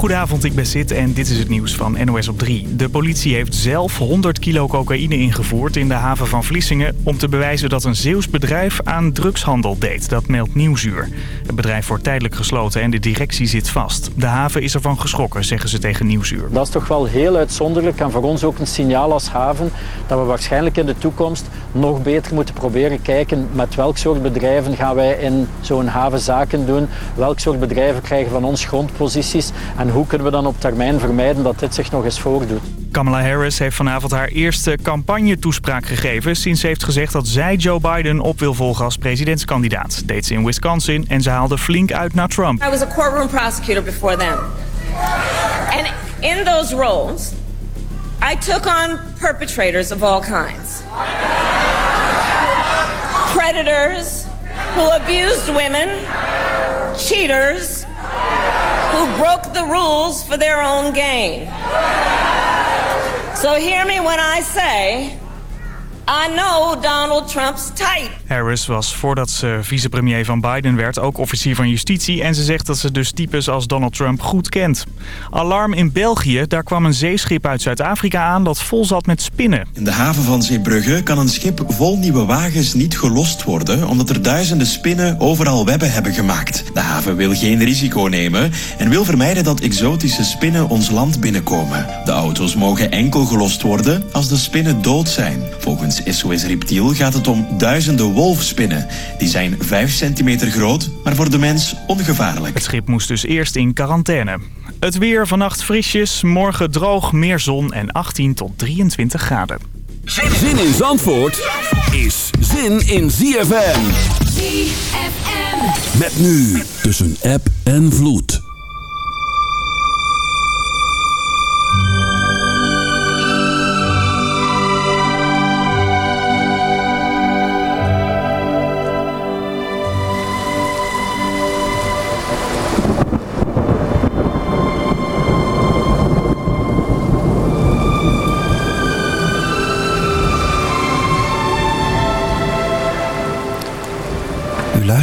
Goedenavond, ik ben Sid en dit is het nieuws van NOS op 3. De politie heeft zelf 100 kilo cocaïne ingevoerd in de haven van Vlissingen... om te bewijzen dat een Zeeuws bedrijf aan drugshandel deed. Dat meldt Nieuwsuur. Het bedrijf wordt tijdelijk gesloten en de directie zit vast. De haven is ervan geschrokken, zeggen ze tegen Nieuwsuur. Dat is toch wel heel uitzonderlijk en voor ons ook een signaal als haven... dat we waarschijnlijk in de toekomst nog beter moeten proberen kijken... met welk soort bedrijven gaan wij in zo'n haven zaken doen... welk soort bedrijven krijgen van ons grondposities... en hoe kunnen we dan op termijn vermijden dat dit zich nog eens voordoet. Kamala Harris heeft vanavond haar eerste campagne-toespraak gegeven... sinds ze heeft gezegd dat zij Joe Biden op wil volgen als presidentskandidaat. Deed ze in Wisconsin en ze haalde flink uit naar Trump. I was a courtroom prosecutor before then. And in those roles, I took on perpetrators of all kinds. Predators who abused women, cheaters who broke the rules for their own gain. So hear me when I say, I know Donald Trump's type. Harris was voordat ze vicepremier van Biden werd ook officier van justitie... en ze zegt dat ze dus types als Donald Trump goed kent. Alarm in België, daar kwam een zeeschip uit Zuid-Afrika aan... dat vol zat met spinnen. In de haven van Zeebrugge kan een schip vol nieuwe wagens niet gelost worden... omdat er duizenden spinnen overal webben hebben gemaakt. De haven wil geen risico nemen en wil vermijden dat exotische spinnen ons land binnenkomen. De auto's mogen enkel gelost worden als de spinnen dood zijn. Volgens SOS Reptiel gaat het om duizenden wolfspinnen. Die zijn 5 centimeter groot, maar voor de mens ongevaarlijk. Het schip moest dus eerst in quarantaine. Het weer vannacht frisjes, morgen droog, meer zon en 18 tot 23 graden. Zin in Zandvoort is zin in ZFM. ZFM. Met nu tussen app en vloed.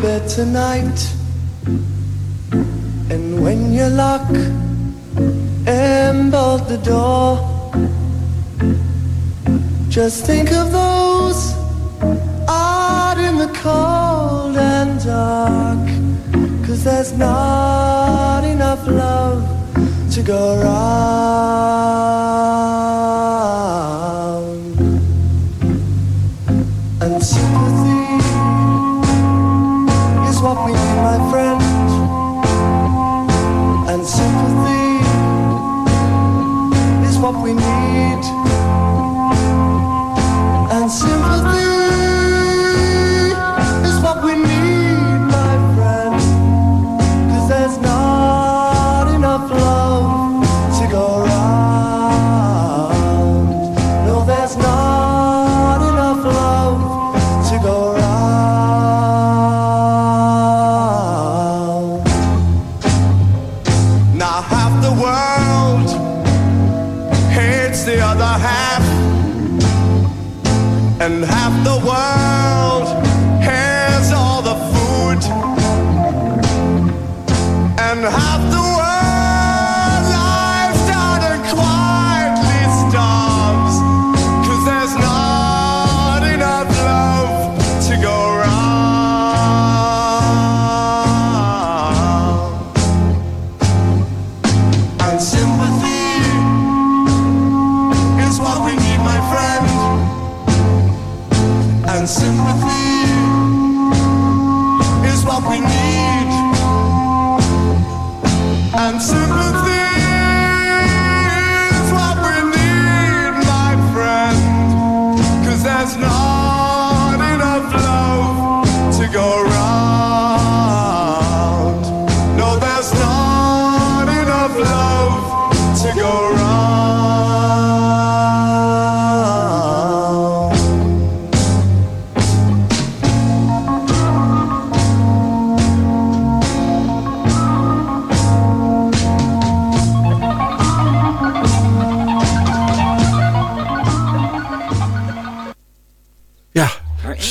Bed tonight. And when you lock and bolt the door, just think of those out in the cold and dark. Cause there's not enough love to go around.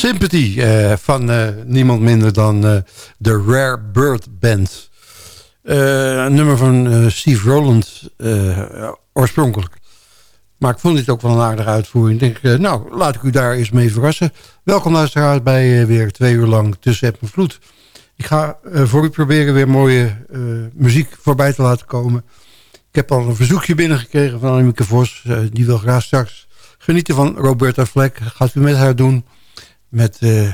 Sympathy uh, van uh, niemand minder dan uh, de Rare Bird Band. een nummer van Steve Rowland oorspronkelijk. Maar ik vond dit ook wel een aardige uitvoering. Ik denk, nou, laat ik u daar eens mee verrassen. Welkom luisteraars bij weer twee uur lang Tussen App en Vloed. Ik ga voor u proberen weer mooie muziek voorbij te laten komen. Ik heb al een verzoekje binnengekregen van Annemieke Vos. die wil graag straks genieten van Roberta Fleck. Gaat u met haar doen met uh,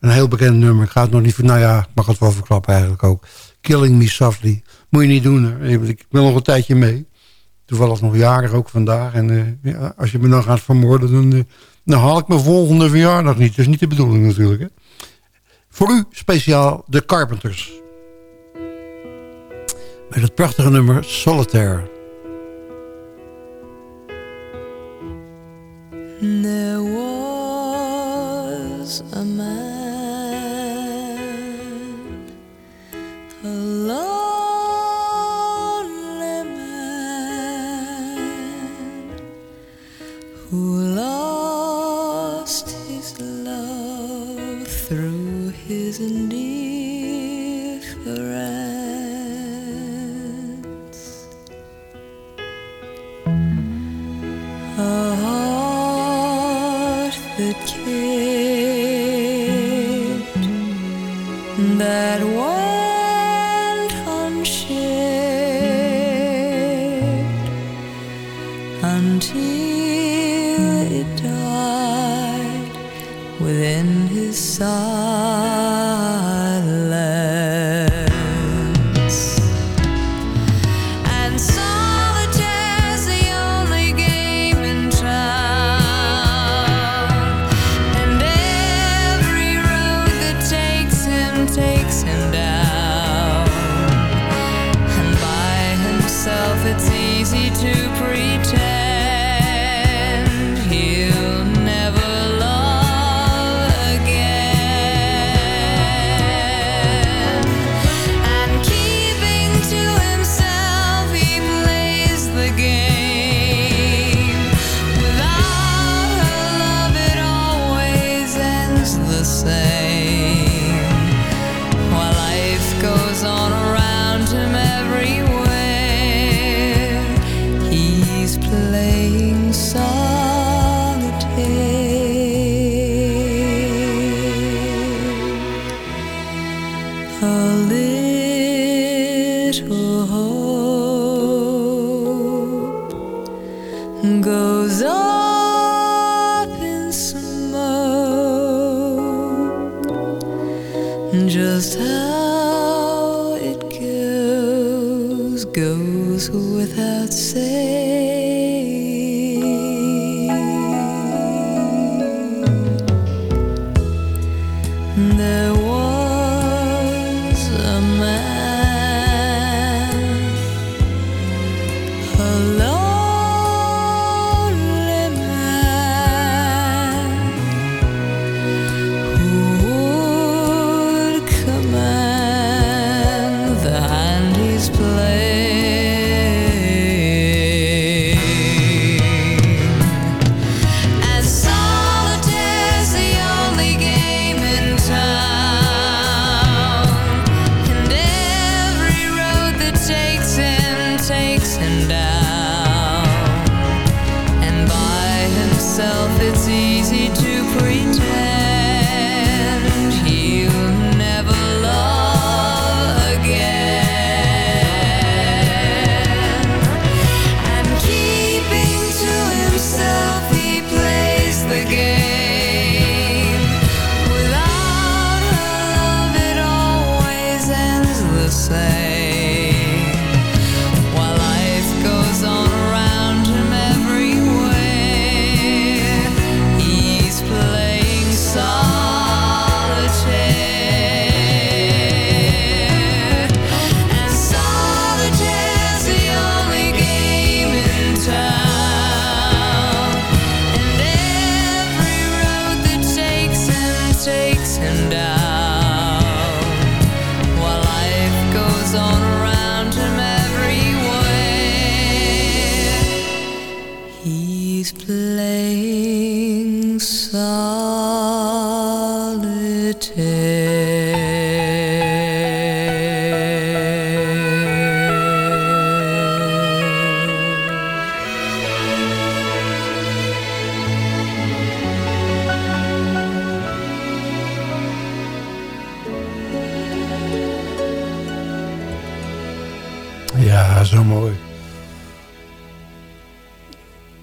een heel bekend nummer. Ik ga het nog niet... Nou ja, mag het wel verklappen eigenlijk ook. Killing Me Softly. Moet je niet doen. Ik ben nog een tijdje mee. Toevallig nog jarig ook vandaag. En ja, als je me dan gaat vermoorden... Dan, uh, dan haal ik mijn volgende verjaardag niet. Dat is niet de bedoeling natuurlijk. Hè? Voor u speciaal de Carpenters. Met het prachtige nummer Solitaire. There a man, a lonely man who lost his love through his indifference. Within his he's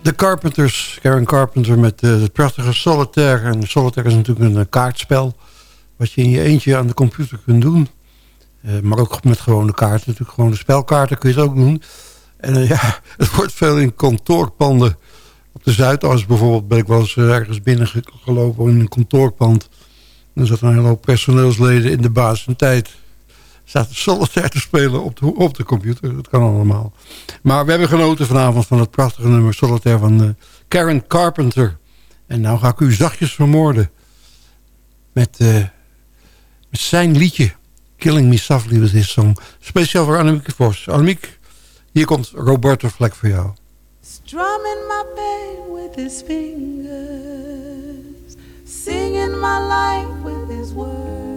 De Carpenters, Karen Carpenter met eh, het prachtige Solitaire. En Solitaire is natuurlijk een eh, kaartspel... wat je in je eentje aan de computer kunt doen. Eh, maar ook met gewone kaarten. Natuurlijk gewone spelkaarten kun je het ook doen. En ja, het wordt veel in kantoorpanden. Op de Zuidas bijvoorbeeld ben ik wel eens ergens binnengelopen in een kantoorpand. Er zaten een hele hoop personeelsleden in de baas van tijd zaten solitaire te spelen op de, op de computer. Dat kan allemaal. Maar we hebben genoten vanavond van het prachtige nummer Solitaire van eh, Karen Carpenter. En nou ga ik u zachtjes vermoorden. Met, eh, met zijn liedje. Killing Me Softly with his song. Speciaal voor Annemieke Vos. Annemiek, hier komt Roberto Fleck voor jou. Strumming my pain with his fingers, singing my life with his words,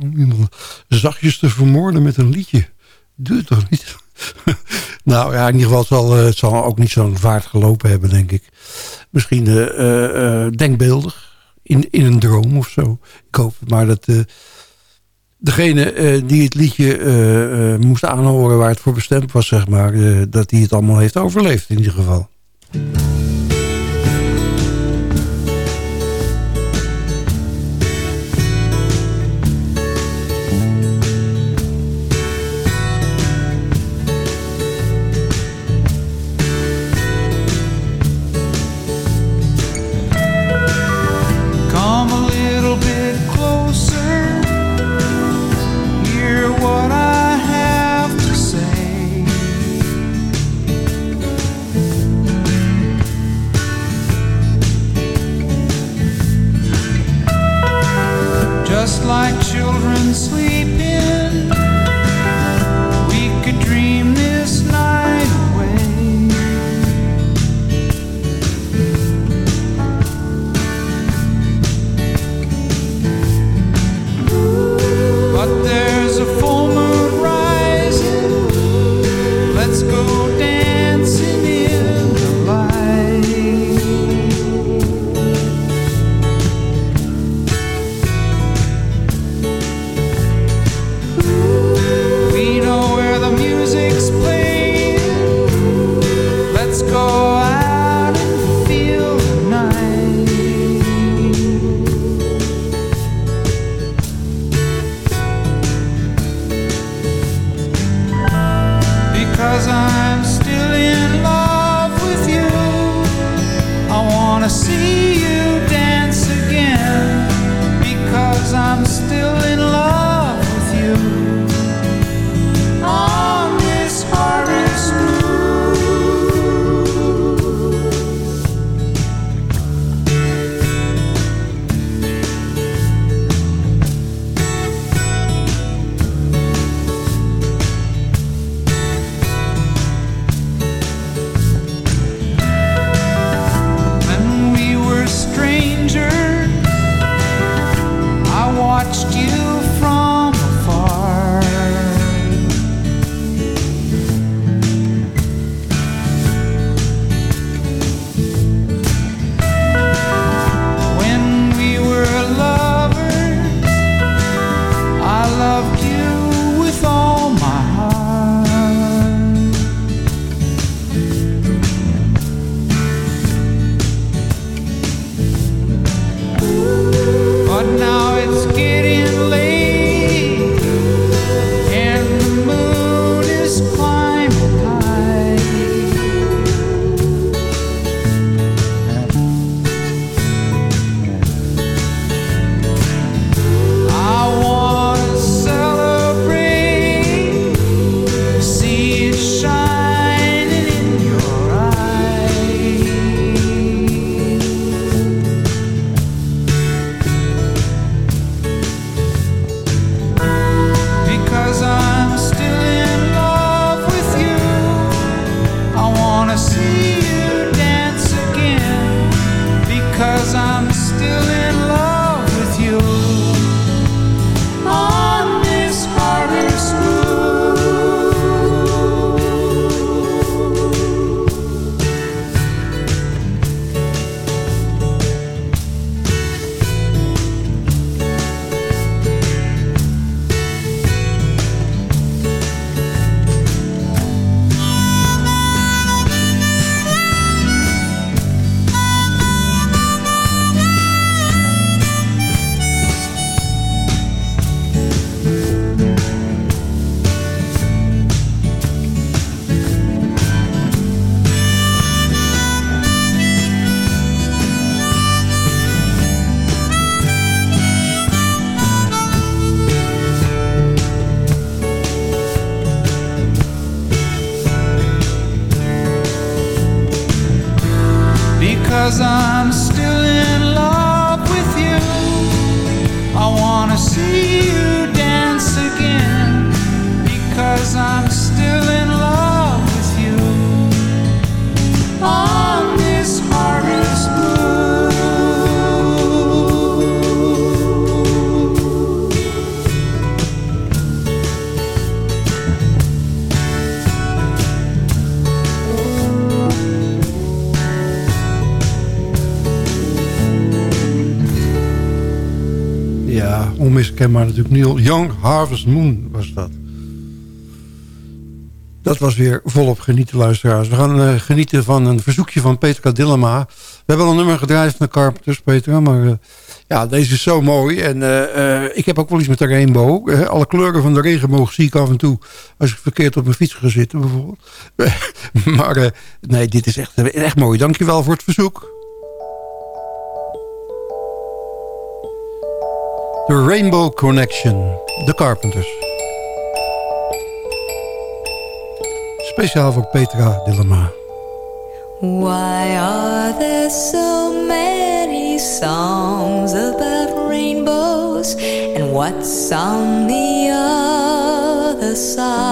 Om iemand zachtjes te vermoorden met een liedje. Het toch niet? nou ja, in ieder geval zal het zal ook niet zo'n vaart gelopen hebben, denk ik. Misschien uh, denkbeeldig. In, in een droom of zo. Ik hoop maar dat degene die het liedje moest aanhoren waar het voor bestemd was, zeg maar, dat hij het allemaal heeft overleefd in ieder geval. Onmiskenbaar natuurlijk. Neil Young, Harvest Moon was dat. Dat was weer volop genieten, luisteraars. We gaan uh, genieten van een verzoekje van Petra Dillema. We hebben al een nummer gedraaid van de Carpenters, Petra. Maar uh, ja, deze is zo mooi. En uh, ik heb ook wel iets met de rainbow. alle kleuren van de regenboog zie ik af en toe... als ik verkeerd op mijn fiets ga zitten, bijvoorbeeld. maar nee, dit is echt, echt mooi. Dankjewel voor het verzoek. The Rainbow Connection, The Carpenters. Speciaal voor Petra Dillema. Why are there so many songs about rainbows? And what's on the other side?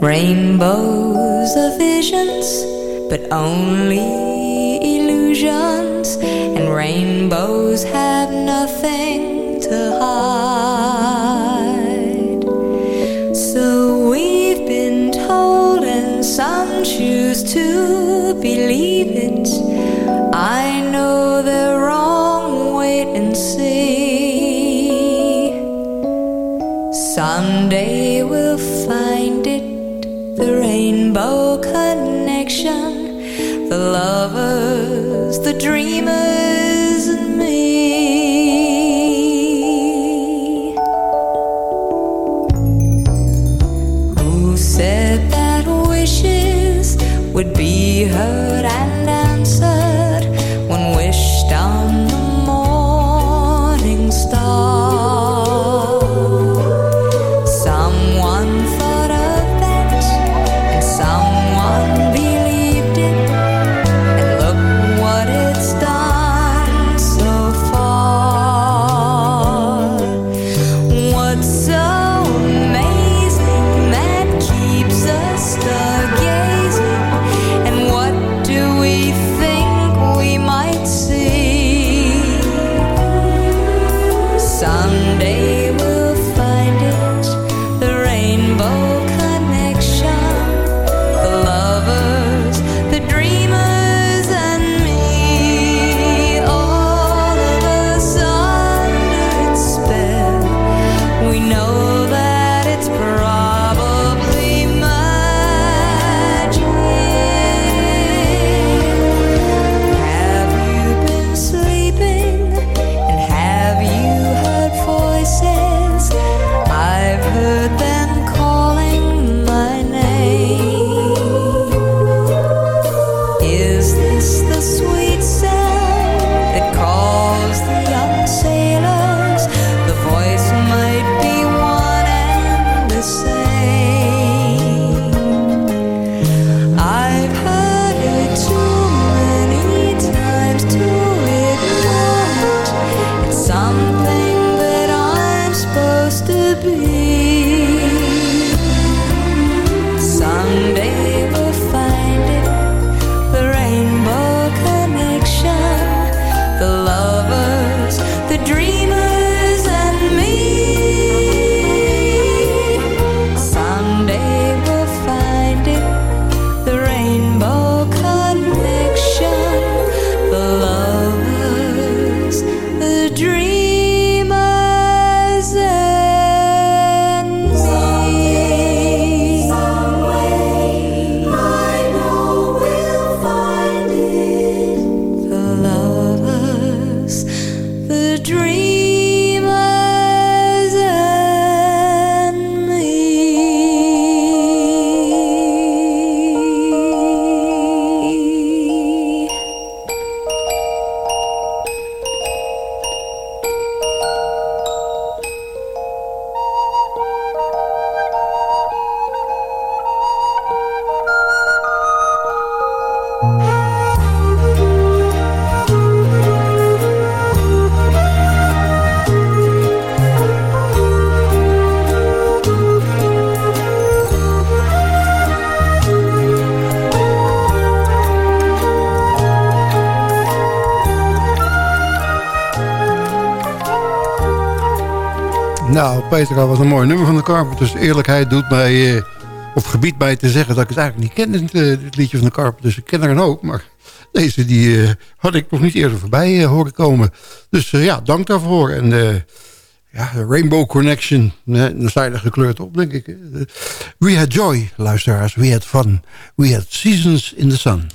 Rainbows are visions, but only illusions. Rainbows have nothing to hide. So we've been told, and some choose to believe it. I know they're wrong, wait and see. Someday we'll find it, the rainbow connection, the lovers, the dreamers, we have Petra, wat een mooi nummer van de Carpenters. Eerlijkheid doet mij, eh, of gebiedt mij te zeggen dat ik het eigenlijk niet ken, eh, dit liedje van de Carpenters. Ik ken er een hoop, maar Deze die, eh, had ik nog niet eerder voorbij horen komen. Dus ja, dank daarvoor. En ja, Rainbow Connection, dan zijn er gekleurd op, denk ik. We had joy, luisteraars. We had fun. We had seasons in the sun.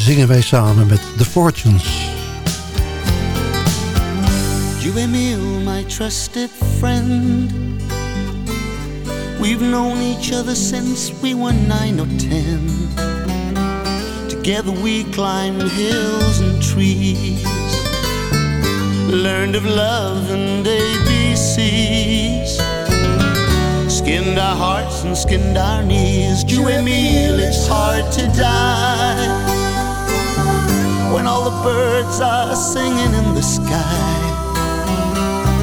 Zingen wij samen met The Fortunes. You Emil, my trusted friend. We've known each other since we were nine or ten. Together we climbed hills and trees. Learned of love and ABCs. Skinned our hearts and skinned our knees. You Emil, it's hard to die. When all the birds are singing in the sky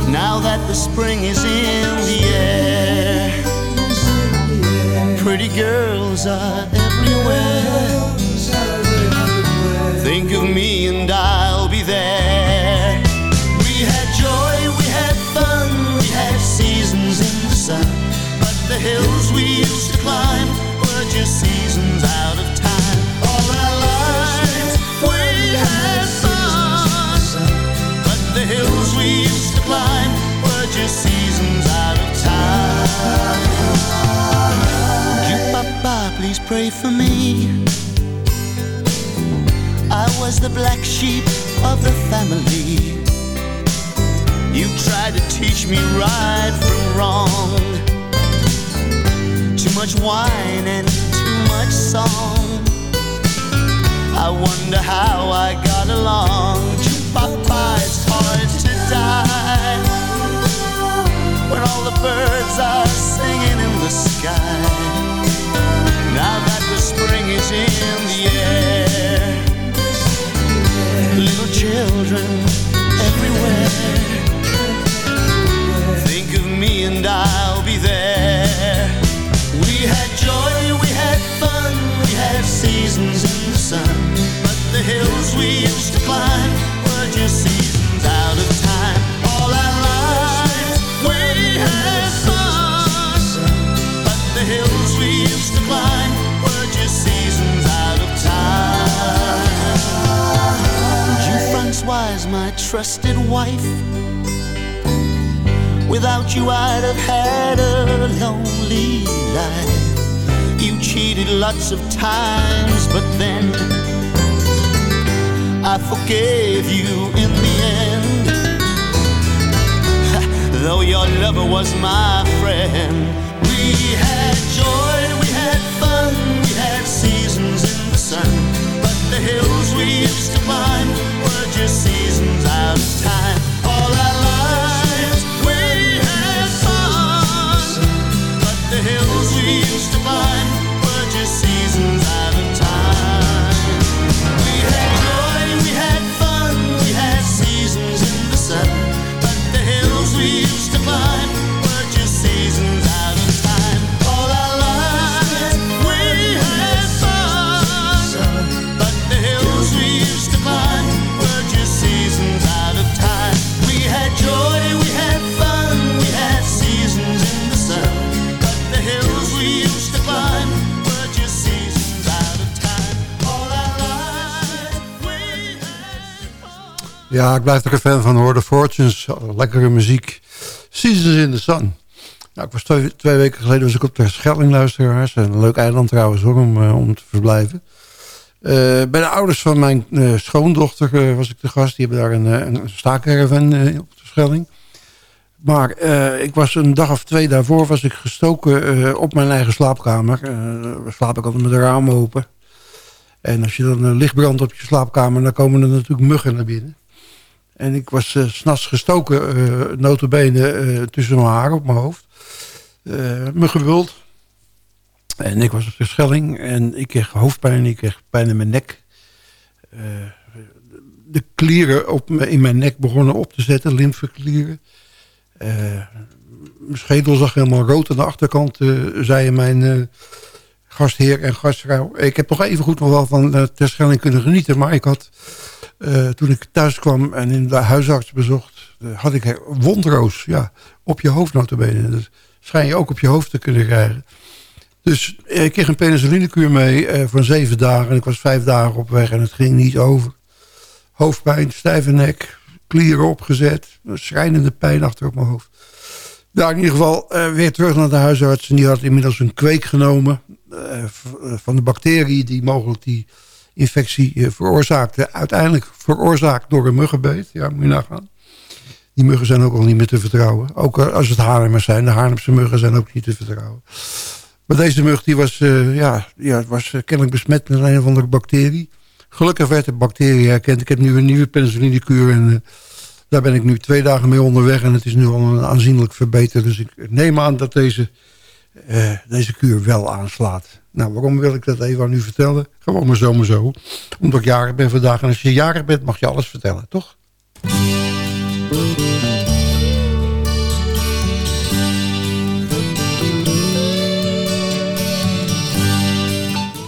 now that the spring is in the air. Pretty girls are everywhere. Think of me and I'll for me. I was the black sheep of the family. You tried to teach me right from wrong. Too much wine and too much song. I wonder how I got along. Papa, it's hard to die when all the birds are singing in the sky. Spring is in the air, little children everywhere. Think of me and I'll be there. We had joy, we had fun, we had seasons in the sun. But the hills we used to climb were just seasons out of my trusted wife. Without you, I'd have had a lonely life. You cheated lots of times, but then I forgave you in the end. Though your lover was my friend, Ik blijf er een fan van hoor. The Fortunes, lekkere muziek. Seasons in the Sun. Nou, ik was twee, twee weken geleden was ik op de Schelling luisteraars. Een leuk eiland trouwens hoor, om, eh, om te verblijven. Eh, bij de ouders van mijn eh, schoondochter was ik de gast. Die hebben daar een, een staakerven op de Schelling. Maar ik was een dag of twee daarvoor was ik gestoken op mijn eigen slaapkamer. Slaap ik altijd met de ramen open. En als je dan een licht brandt op je slaapkamer, dan komen er natuurlijk muggen naar binnen. En ik was uh, s'nachts gestoken, uh, notabene, uh, tussen mijn haar op mijn hoofd. me gewuld. En ik was op de Schelling en ik kreeg hoofdpijn, ik kreeg pijn in mijn nek. de klieren op in mijn nek begonnen op te zetten, lymfeklieren. mijn schedel zag helemaal rood aan de achterkant, zeiden mijn gastheer en gastvrouw. Ik heb nog even goed nog wel van de Terschelling kunnen genieten, maar ik had... Uh, toen ik thuis kwam en in de huisarts bezocht, uh, had ik wondroos ja, op je hoofd notabene. Dus schijn je ook op je hoofd te kunnen krijgen. Dus eh, ik kreeg een penicillinekuur mee eh, van zeven dagen. En ik was vijf dagen op weg en het ging niet over. Hoofdpijn, stijve nek, klieren opgezet. Schrijnende pijn achter op mijn hoofd. Nou, in ieder geval eh, weer terug naar de huisarts. En die had inmiddels een kweek genomen eh, van de bacterie die mogelijk die infectie eh, veroorzaakte. Uiteindelijk veroorzaakt door een muggenbeet. Ja, moet je nagaan. Die muggen zijn ook al niet meer te vertrouwen. Ook eh, als het Haarlemmers zijn. De Haarlemse muggen zijn ook niet te vertrouwen. Maar deze mug die was, eh, ja, ja, was eh, kennelijk besmet met een of andere bacterie. Gelukkig werd de bacterie herkend. Ik heb nu een nieuwe penicillinekuur en eh, daar ben ik nu twee dagen mee onderweg. En het is nu al aanzienlijk verbeterd. Dus ik neem aan dat deze, eh, deze kuur wel aanslaat. Nou, waarom wil ik dat even aan u vertellen? Gewoon maar zo, maar zo. Omdat ik jarig ben vandaag. En als je jarig bent, mag je alles vertellen, toch?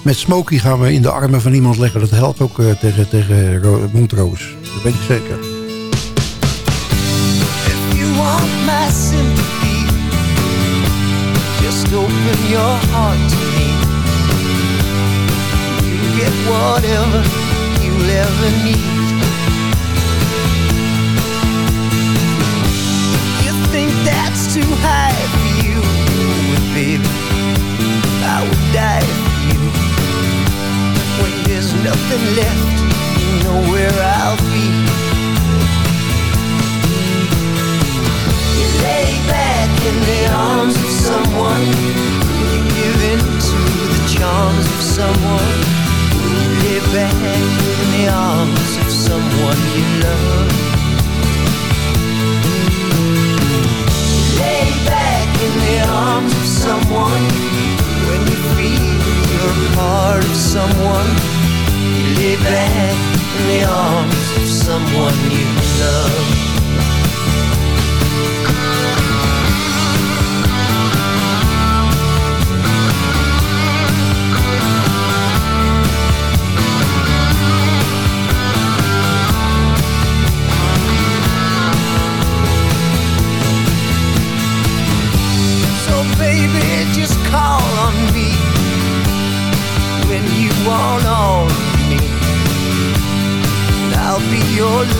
Met Smokey gaan we in de armen van iemand leggen. Dat helpt ook eh, tegen, tegen ro- mondroos. Dat weet ik zeker. Just open your heart to me. You get whatever you'll ever need. You think that's too high for you, baby, I would die for you. When there's nothing left, you know where I'll be. You lay back in the arms of someone. You give in to the charms of someone. You lay back in the arms of someone you love. Lay back in the arms of someone. When you feel you're part of someone. You lay back in the arms of someone you love.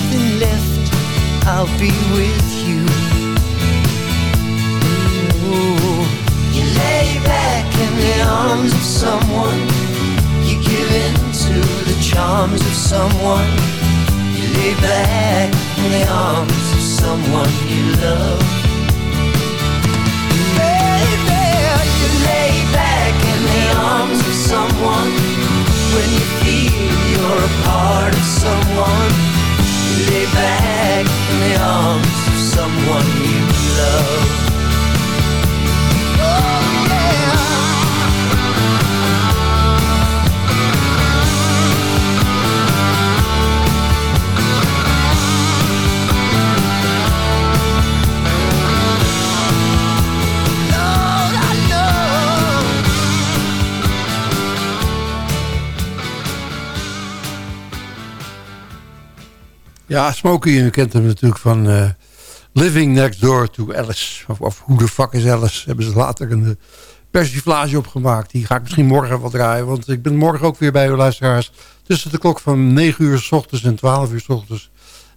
Nothing left, I'll be with you. Ooh, you lay back in the arms of someone. You give in to the charms of someone. You lay back in the arms of someone you love. Baby, you lay back in the arms of someone when you feel you're a part of someone. The arms of someone you love. Oh, yeah. Ja, Smokey, u kent hem natuurlijk van eh, Living Next Door to Alice. Of, hoe de fuck is Alice? Hebben ze later een uh, persiflage opgemaakt. Die ga ik misschien morgen wat draaien. Want ik ben morgen ook weer bij uw luisteraars. Tussen de klok van 9 uur s ochtends en 12 uur s ochtends.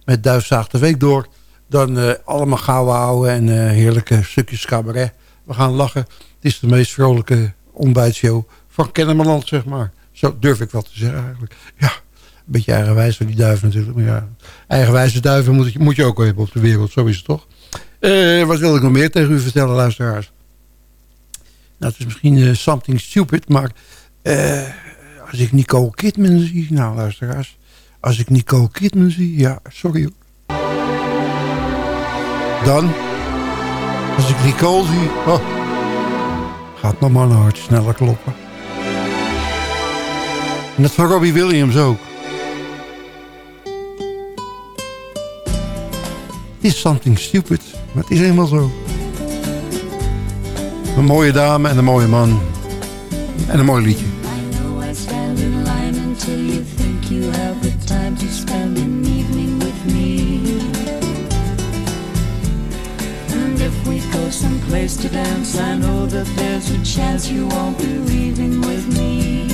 Met Duifzaag de Week door. Dan uh, allemaal gouden houden en heerlijke stukjes cabaret. We gaan lachen. Het is de meest vrolijke ontbijtshow van Kennemerland, zeg maar. Zo durf ik wel te zeggen eigenlijk. Ja, beetje eigenwijs van die duiven natuurlijk. Maar ja, eigenwijze duiven moet je, moet je ook hebben op de wereld. Zo is het toch? Uh, wat wil ik nog meer tegen u vertellen, luisteraars? Nou, het is misschien uh, something stupid, maar... Uh, als ik Nicole Kidman zie... Nou, luisteraars. Als ik Nicole Kidman zie... Ja, sorry hoor. Dan... Als ik Nicole zie... Oh, gaat nog maar een hart sneller kloppen. En dat van Robbie Williams ook. Is something stupid, maar het is helemaal zo. Een mooie dame en een mooie man. En een mooi liedje. I know I stand in line until you think you have the time to spend an evening with me. And if we go someplace to dance, I know that there's a chance you won't be leaving with me.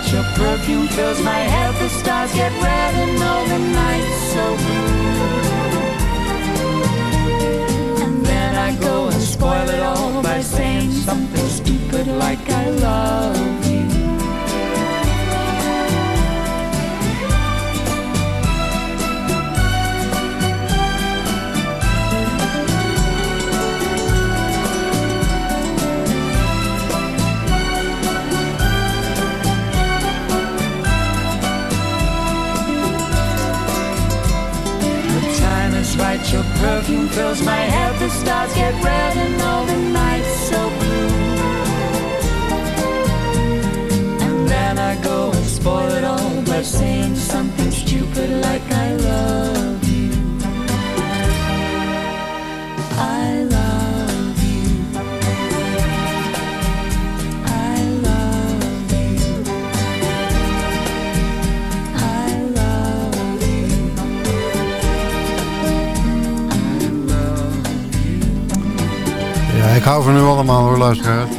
right, your perfume fills my head, the stars get red and all the nights so blue. Fills my luisteraars.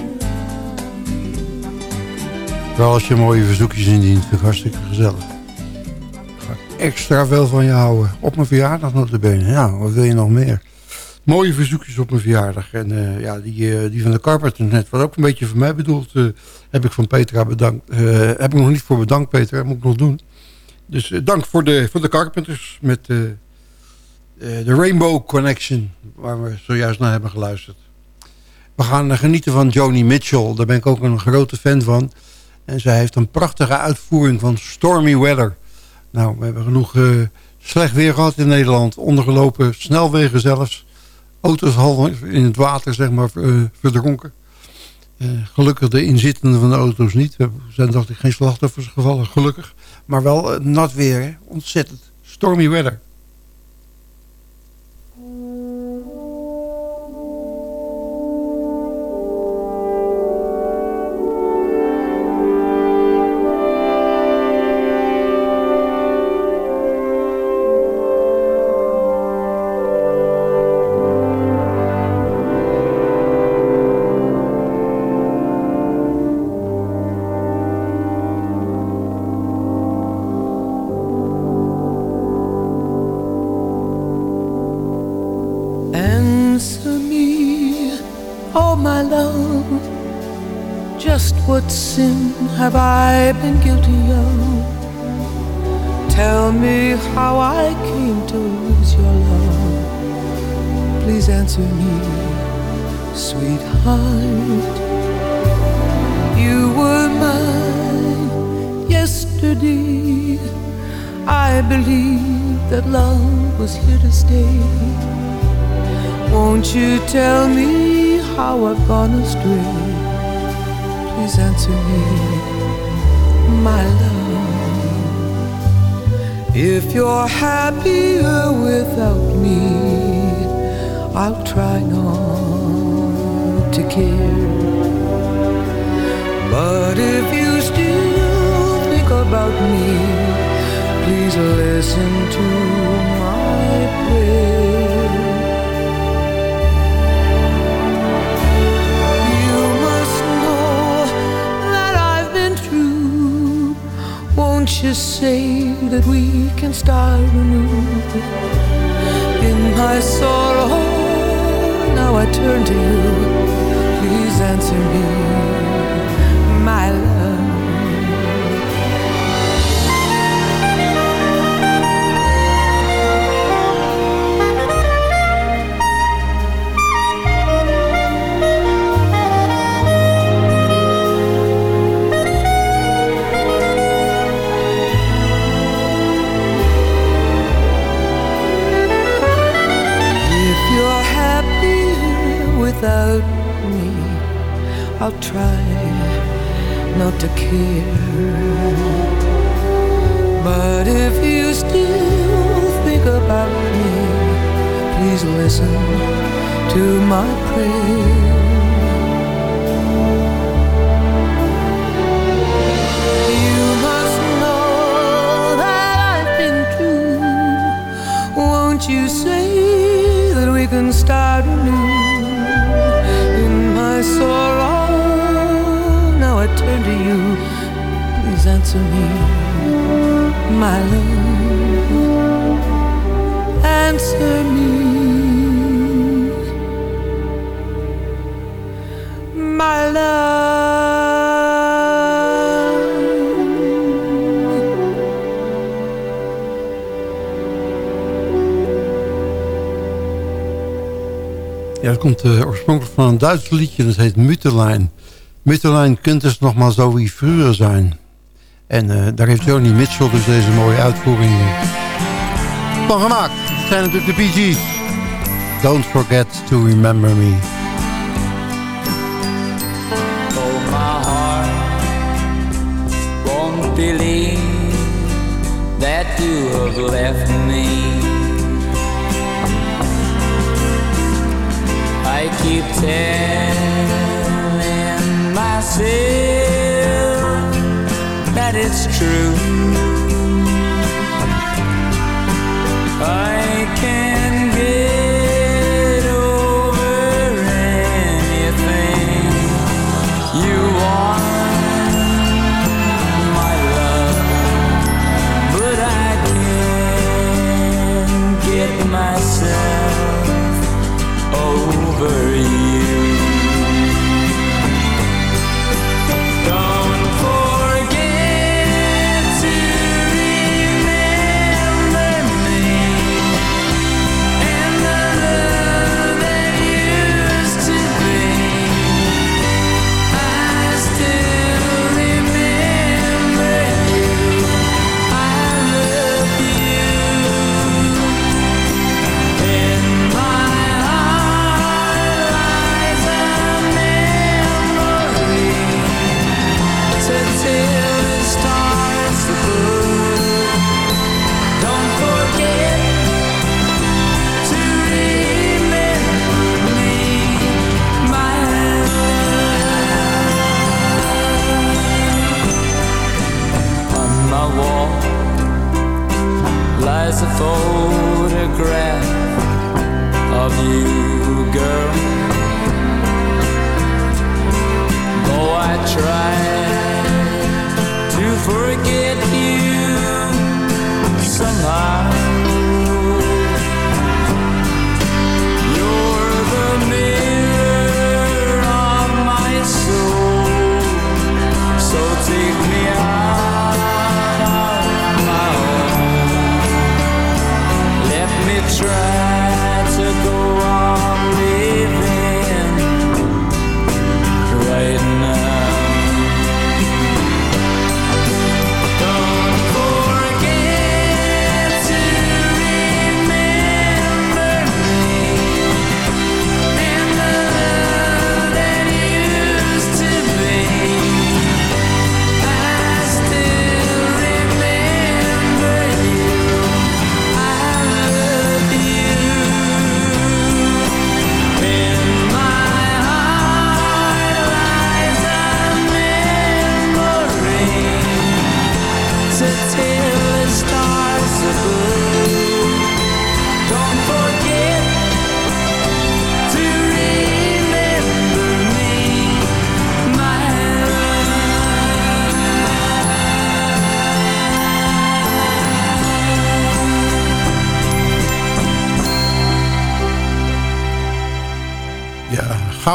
Wel als je mooie verzoekjes indient, vind ik hartstikke gezellig. Ga ik extra veel van je houden. Op mijn verjaardag nog de benen. Ja, wat wil je nog meer? Mooie verzoekjes op mijn verjaardag. En eh, ja, die, eh, die van de Carpenter net, wat ook een beetje voor mij bedoeld, eh, heb ik van Petra bedankt. Heb ik nog niet voor bedankt, Petra, moet ik nog doen. Dus dank voor de, voor de Carpenters met de Rainbow Connection, waar we zojuist naar hebben geluisterd. We gaan genieten van Joni Mitchell. Daar ben ik ook een grote fan van. En zij heeft een prachtige uitvoering van Stormy Weather. Nou, we hebben genoeg eh, slecht weer gehad in Nederland. Ondergelopen snelwegen zelfs. Auto's half in het water, zeg maar, eh, verdronken. Eh, gelukkig de inzittenden van de auto's niet. Er zijn, dacht ik, geen slachtoffers gevallen, gelukkig. Maar wel nat weer, ontzettend. Stormy weather. turn to you. Please answer me. komt eh, oorspronkelijk van een Duits liedje. Dat heet Mutterlein. Mutterlein kunt dus nog maar zo wie vroeger zijn. En eh, daar heeft Joni Mitchell dus deze mooie uitvoering van gemaakt. Het zijn natuurlijk de BG's. Don't forget to remember me. believe that you have left me telling myself that it's true. I photograph of you, girl. Though I tried.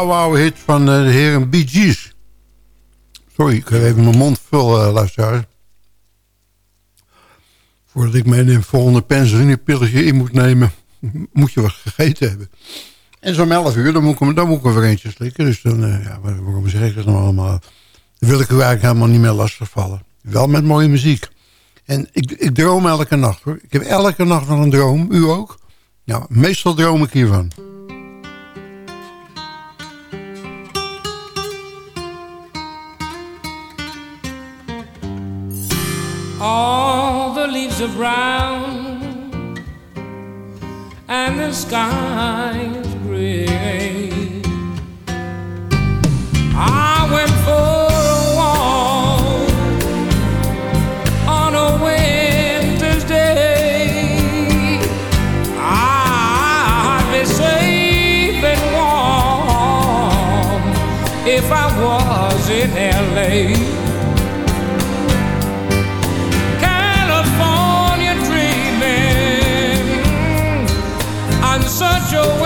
Ja, oude hit van eh, de heren Bee Gees. Sorry, ik heb even mijn mond vol, eh luisteraars. Voordat ik mijn volgende penselinepilletje in moet nemen... moet je wat gegeten hebben. En zo'n 11 uur, dan moet ik, dan moet ik er weer eentje slikken. Dus dan, eh, ja, waar- waarom zeg ik dat nou allemaal? Dan wil ik u eigenlijk helemaal niet meer lastigvallen. Wel met mooie muziek. En ik, ik droom elke nacht hoor. Ik heb elke nacht wel een droom. U ook? Nou, meestal droom ik hiervan. All the leaves are brown and the sky's gray. I went for if I was in LA. show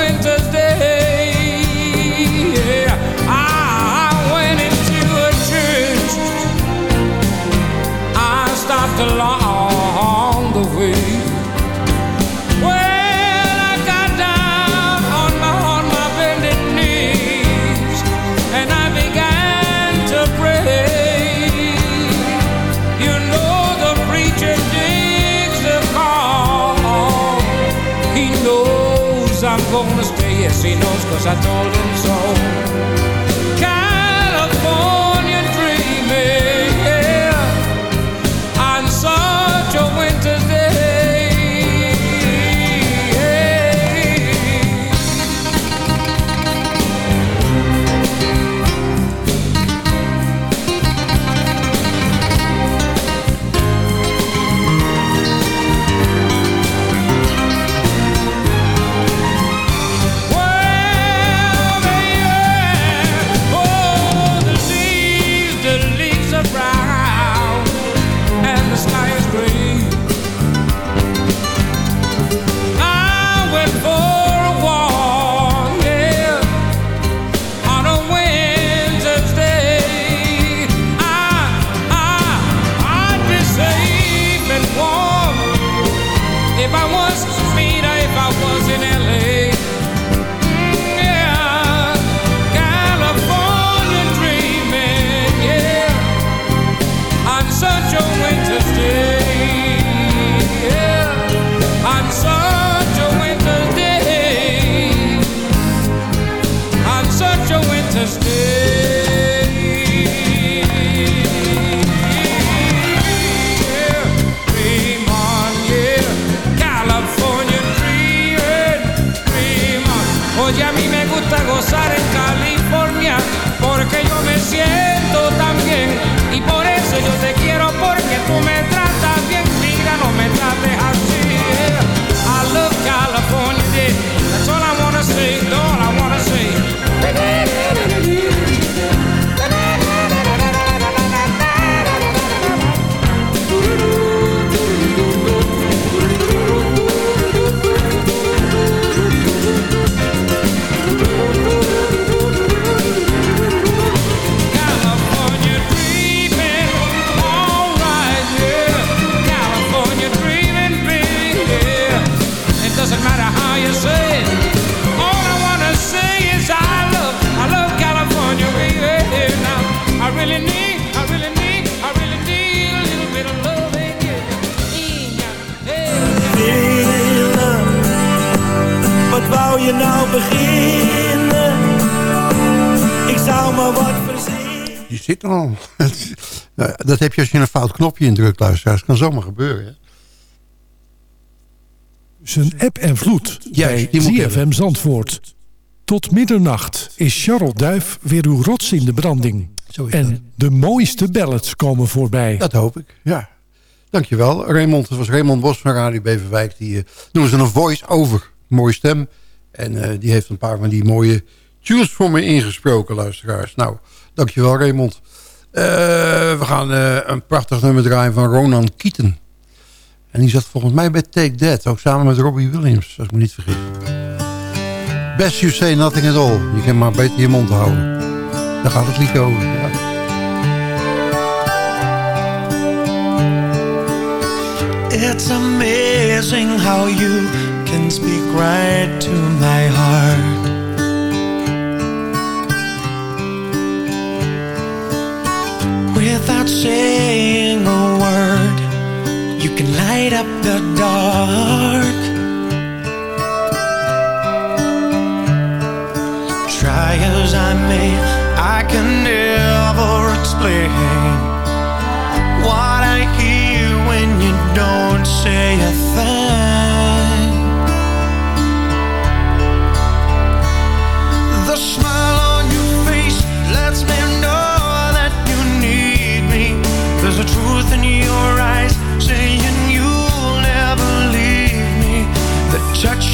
I told him so. heb je als je een fout knopje indrukt, luisteraars. kan zomaar gebeuren. Hè? Dus Zijn app en vloed Jij. bij ZFM Zandvoort. Tot middernacht is Charlotte Duif weer uw rots in de branding. En de mooiste ballads komen voorbij. Dat hoop ik, ja. Dankjewel, Raymond. Het was Raymond Bos van Radio Beverwijk. Die uh, noemen ze een voice-over. Mooie stem. En eh, die heeft een paar van die mooie tunes voor me ingesproken, luisteraars. Nou, dankjewel Raymond. Eh, we gaan eh, een prachtig nummer draaien van Ronan Keaton, En die zat volgens mij bij Take That, ook samen met Robbie Williams, als ik me niet vergis. Best you say nothing at all. Je kan maar beter je mond houden. Daar gaat het liedje over. It's amazing how you can speak right to my heart without saying a word. You can light up the dark. Try as I may, I can never explain. What I hear when you don't say a thing.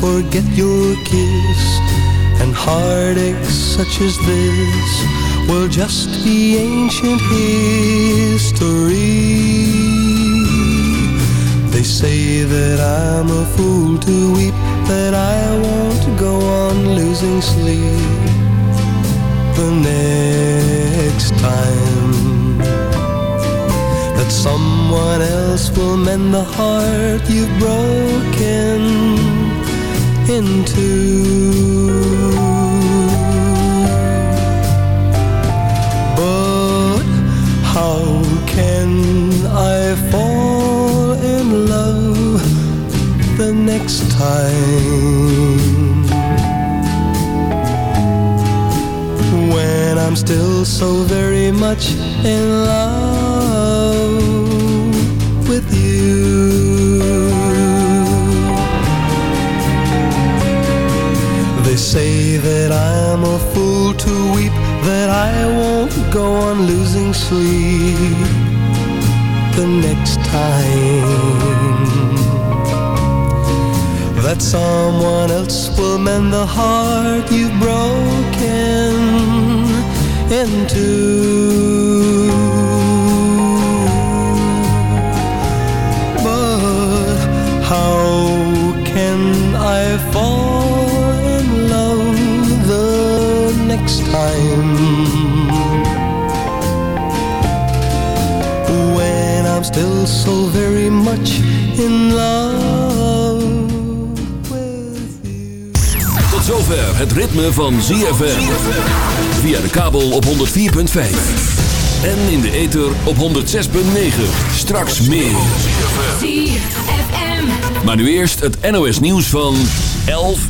Forget your kiss and heartaches such as this will just be ancient history. They say that I'm a fool to weep, that I won't go on losing sleep the next time. That someone else will mend the heart you've broken into. But how can I fall in love the next time? When I'm still so very much in love with you. That I'm a fool to weep, that I won't go on losing sleep the next time. That someone else will mend the heart you've broken into. Time? When I'm still so very much in love. Tot zover het ritme van ZFM. Via de kabel op 104.5. En in de ether op 106.9. Straks meer. ZFM. Maar nu eerst het NOS nieuws van 11